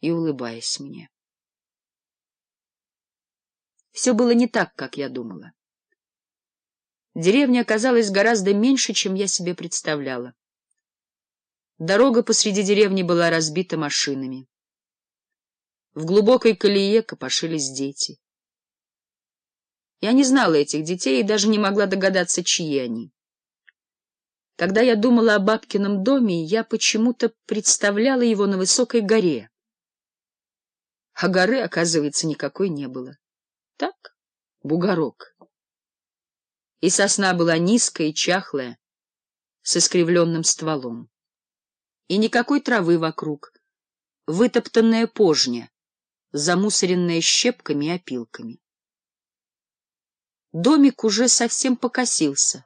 и улыбаясь мне. Все было не так, как я думала. Деревня оказалась гораздо меньше, чем я себе представляла. Дорога посреди деревни была разбита машинами. В глубокой колее копошились дети. Я не знала этих детей и даже не могла догадаться, чьи они. Когда я думала о бабкином доме, я почему-то представляла его на высокой горе. А горы, оказывается, никакой не было. Так, бугорок. И сосна была низкая и чахлая, с искривленным стволом. И никакой травы вокруг, вытоптанная пожня, замусоренная щепками и опилками. Домик уже совсем покосился.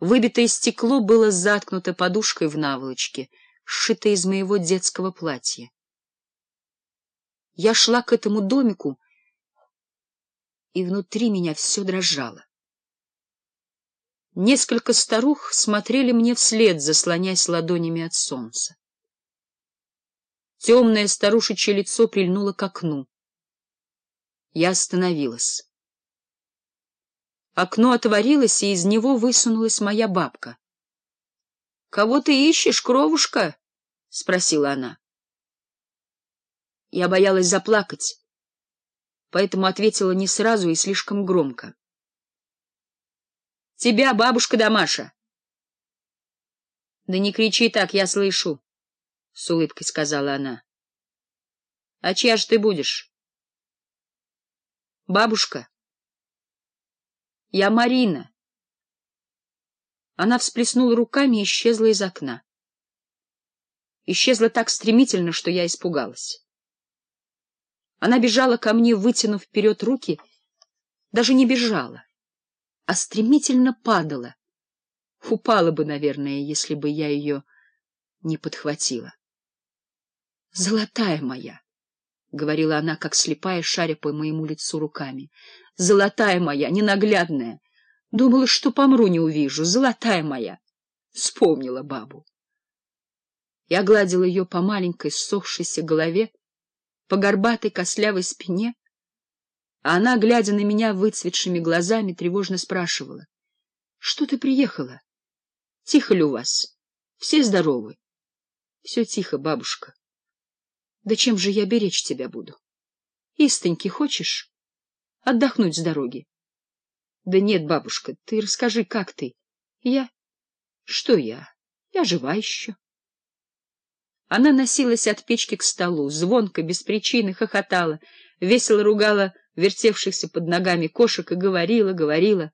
Выбитое стекло было заткнуто подушкой в наволочке, сшитой из моего детского платья. Я шла к этому домику, и внутри меня все дрожало. Несколько старух смотрели мне вслед, заслоняясь ладонями от солнца. Темное старушечье лицо прильнуло к окну. Я остановилась. Окно отворилось, и из него высунулась моя бабка. — Кого ты ищешь, кровушка? — спросила она. Я боялась заплакать, поэтому ответила не сразу и слишком громко. — Тебя, бабушка Дамаша! — Да не кричи так, я слышу, — с улыбкой сказала она. — А чья же ты будешь? — Бабушка. — Я Марина. Она всплеснула руками и исчезла из окна. Исчезла так стремительно, что я испугалась. Она бежала ко мне, вытянув вперед руки, даже не бежала, а стремительно падала. Упала бы, наверное, если бы я ее не подхватила. — Золотая моя! — говорила она, как слепая, шаря по моему лицу руками. — Золотая моя, ненаглядная! Думала, что помру не увижу. Золотая моя! Вспомнила бабу. Я гладила ее по маленькой, ссохшейся голове, по горбатой костлявой спине, а она, глядя на меня выцветшими глазами, тревожно спрашивала. — Что ты приехала? — Тихо ли у вас? Все здоровы? — Все тихо, бабушка. — Да чем же я беречь тебя буду? — Истоньки хочешь? — Отдохнуть с дороги. — Да нет, бабушка, ты расскажи, как ты. — Я? — Что я? Я жива еще. — она носилась от печки к столу, звонко, без причины, хохотала, весело ругала вертевшихся под ногами кошек и говорила, говорила.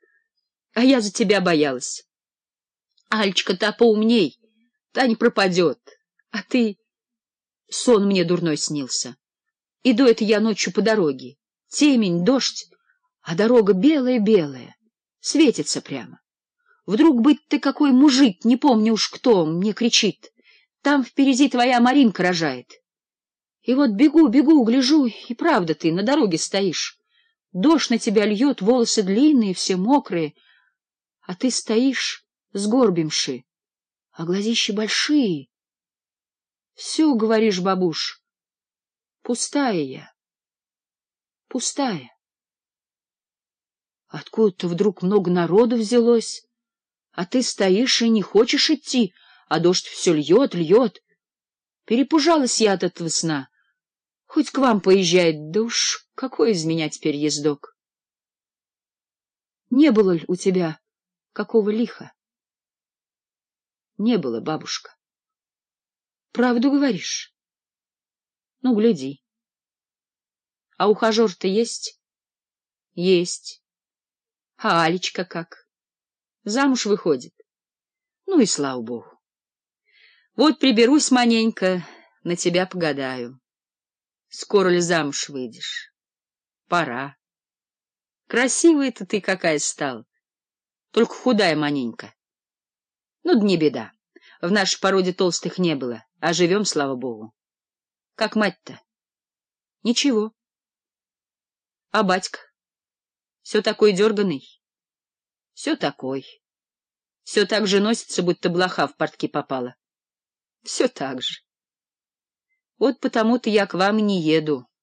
А я за тебя боялась. Альчка-то поумней, та не пропадет. А ты... Сон мне дурной снился. Иду это я ночью по дороге. Темень, дождь, а дорога белая-белая, светится прямо. Вдруг быть ты какой мужик, не помню уж кто, мне кричит — там впереди твоя Маринка рожает. И вот бегу, бегу, гляжу, и правда ты на дороге стоишь. Дождь на тебя льет, волосы длинные, все мокрые, а ты стоишь, сгорбимши, а глазищи большие. Все, говоришь, бабуш, пустая я, пустая. Откуда-то вдруг много народу взялось, а ты стоишь и не хочешь идти, — а дождь все льет, льет. Перепужалась я от этого сна. Хоть к вам поезжает, да уж какой из меня теперь ездок. Не было ли у тебя какого лиха? Не было, бабушка. Правду говоришь? Ну, гляди. А ухажер-то есть? Есть. А Алечка как? Замуж выходит. Ну и слава богу. Вот приберусь маленько, на тебя погадаю. Скоро ли замуж выйдешь? Пора. Красивая-то ты какая стала, только худая маленько. Ну, да не беда, в нашей породе толстых не было, а живем, слава богу. Как мать-то? Ничего. А батька? Все такой дерганый? Все такой. Все так же носится, будто блоха в портки попала все так же. Вот потому-то я к вам не еду.